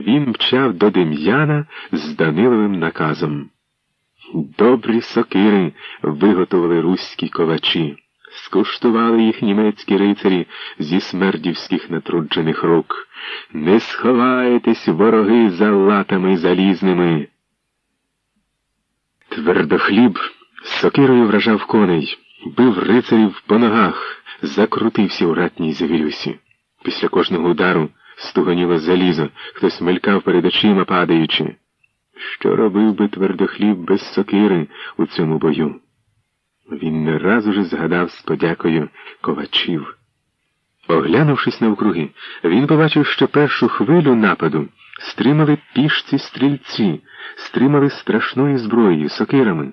він мчав до Дем'яна з Даниловим наказом. Добрі сокири виготовили руські ковачі, скуштували їх німецькі рицарі зі смердівських натруджених рук. Не сховаєтесь, вороги, за латами залізними. Твердохліб сокирою вражав коней, бив рицарів по ногах, закрутився у ратній завілюсі. Після кожного удару стуганіло залізо, хтось мелькав перед очима падаючи. Що робив би твердохліб без сокири у цьому бою? Він не раз уже згадав з подякою ковачів. Оглянувшись навкруги, він побачив, що першу хвилю нападу стримали пішці стрільці, стримали страшною зброєю, сокирами.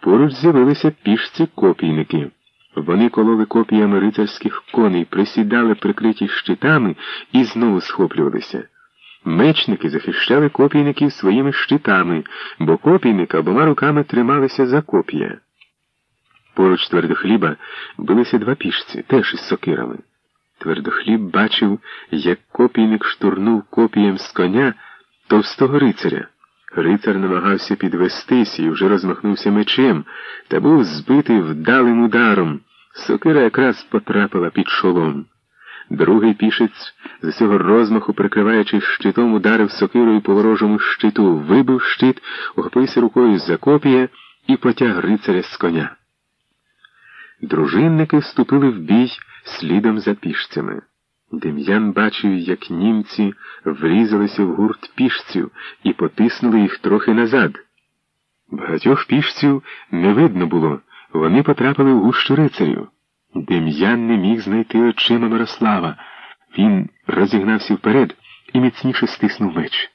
Поруч з'явилися пішці копійники. Вони кололи копіями рицарських коней, присідали прикриті щитами і знову схоплювалися. Мечники захищали копійників своїми щитами, бо копійники обома руками трималися за коп'я. Поруч твердохліба билися два пішці, теж із сокирами. Твердохліб бачив, як копійник штурнув копієм з коня товстого рицаря. Рицар намагався підвестись і вже розмахнувся мечем, та був збитий вдалим ударом. Сокира якраз потрапила під шолом. Другий пішець, з усього розмаху, прикриваючи щитом, ударив сокирою по ворожому щиту, вибив щит, ухопився рукою за копія і потяг рицаря з коня. Дружинники вступили в бій слідом за пішцями. Дем'ян бачив, як німці врізалися в гурт пішців і потиснули їх трохи назад. Багатьох пішців не видно було, вони потрапили в гущу рицарів. Дем'ян не міг знайти очима Мирослава. Він розігнався вперед і міцніше стиснув меч.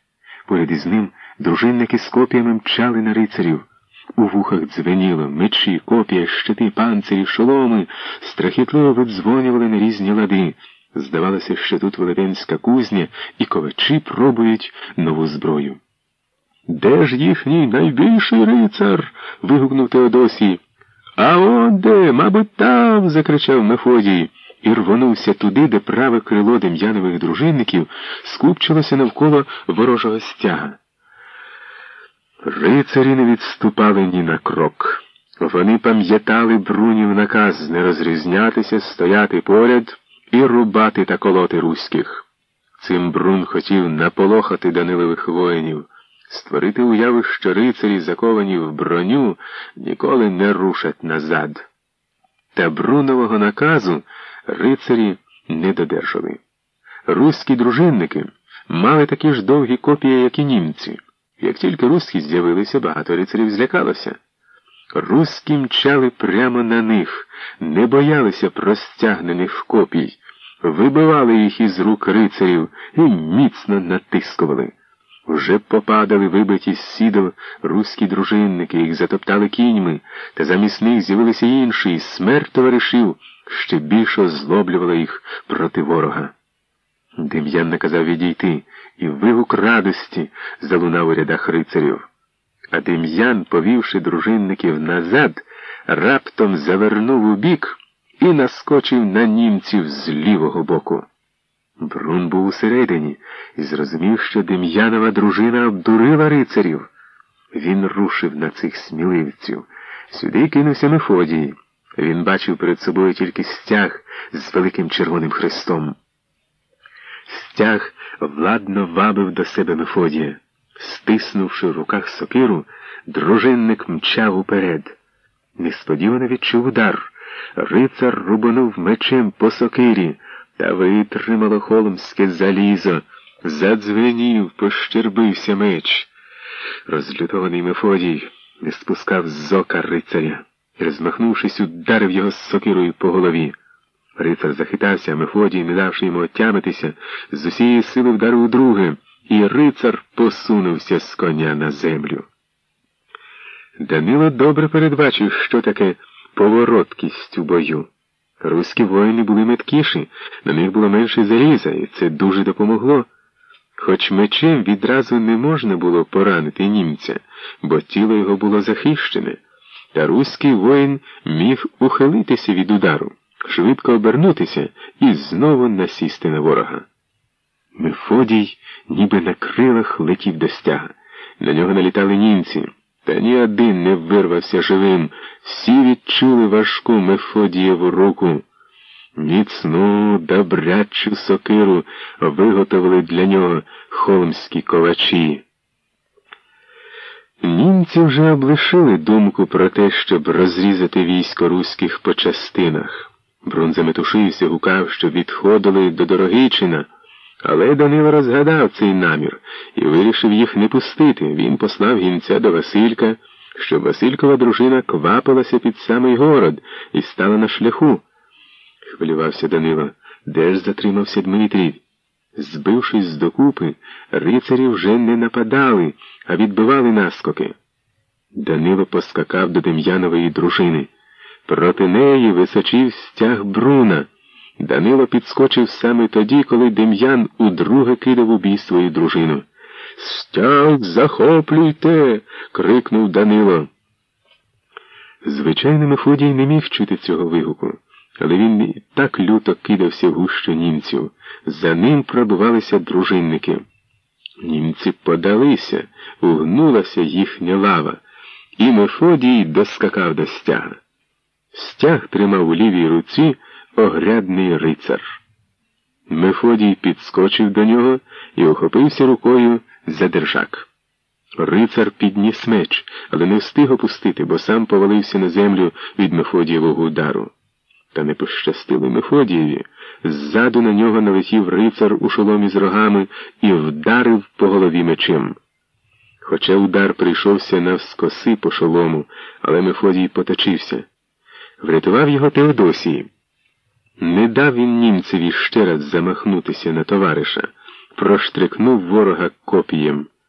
Поряд із ним дружинники з копіями мчали на рицарів. У вухах дзвеніло, мечі, копія, щити, панцирі, шоломи, страхітливо видзвонювали на різні лади. Здавалося, що тут велетенська кузня, і ковачі пробують нову зброю. Де ж їхній найбільший рицар? вигукнув Теодосій. А он де, мабуть, там. закричав Мефодій і рвонувся туди, де праве крило дем'янових дружинників скупчилося навколо ворожого стяга. Рицарі не відступали ні на крок. Вони пам'ятали брунів наказ не розрізнятися, стояти поряд і рубати та колоти руських. Цим Брун хотів наполохати Данилових воїнів, створити уяви, що рицарі, заковані в броню, ніколи не рушать назад. Та Брунового наказу рицарі не додержали. Руські дружинники мали такі ж довгі копії, як і німці. Як тільки руські з'явилися, багато рицарів злякалося. Руські мчали прямо на них, не боялися простягнених копій, вибивали їх із рук рицарів і міцно натискували. Вже попадали вибиті з сідел руські дружинники, їх затоптали кіньми, та замість них з'явилися інші, і смерть товаришів ще більше озлоблювала їх проти ворога. Дем'ян наказав відійти, і вигук радості залунав у рядах рицарів. А Дем'ян, повівши дружинників назад, раптом завернув у бік і наскочив на німців з лівого боку. Брун був усередині і зрозумів, що Дем'янова дружина обдурила рицарів. Він рушив на цих сміливців. Сюди кинувся Мефодій. Він бачив перед собою тільки стяг з великим червоним хрестом. Стяг владно вабив до себе Мефодія. Стиснувши в руках сокиру, дружинник мчав уперед. Несподівано відчув удар. Рицар рубанув мечем по сокирі, та витримало холмське залізо. Задзвенів, пощербився меч. Розлютований Мефодій не спускав з ока рицаря і, розмахнувшись, ударив його сокирою по голові. Рицар захитався, а Мефодій, не давши йому отямитися, з усієї сили вдарив друге, і рицар посунувся з коня на землю. Данило добре передбачив, що таке повороткість у бою. Руські воїни були меткіші, на них було менше заліза, і це дуже допомогло. Хоч мечем відразу не можна було поранити німця, бо тіло його було захищене, та руський воїн міг ухилитися від удару, швидко обернутися і знову насісти на ворога. Мефодій, ніби на крилах летів до стяга. На нього налітали німці, та ні один не вирвався живим. Всі відчули важку Мефодієву руку. Міцну, добрячу сокиру виготовили для нього холмські ковачі. Німці вже облишили думку про те, щоб розрізати військо руських по частинах. Брун заметушився, гукав, що відходили до Дорогичина. Але Данило розгадав цей намір і вирішив їх не пустити. Він послав гінця до Василька, щоб Василькова дружина квапилася під самий город і стала на шляху. Хвилювався Данило. Де ж затримався Дмитрій? Збившись докупи, рицарі вже не нападали, а відбивали наскоки. Данило поскакав до Дем'янової дружини. Проти неї височив стяг Бруна. Данило підскочив саме тоді, коли Дем'ян удруге кидав у бій свою дружину. Стяг захоплюйте. крикнув Данило. Звичайно, Мефодій не міг чути цього вигуку, але він так люто кидався в гущу німців. За ним пробувалися дружинники. Німці подалися, угнулася їхня лава, і Мефодій доскакав до стяга. Стяг тримав у лівій руці огрядний рицар. Мефодій підскочив до нього і охопився рукою за держак. Рицар підніс меч, але не встиг опустити, бо сам повалився на землю від Мефодієвого удару. Та не пощастило Мефодієві. Ззаду на нього налетів рицар у шоломі з рогами і вдарив по голові мечем. Хоча удар прийшовся навскоси по шолому, але Мефодій поточився. Врятував його Теодосій. Не дав він німцеві ще раз замахнутися на товариша, проштрикнув ворога копієм.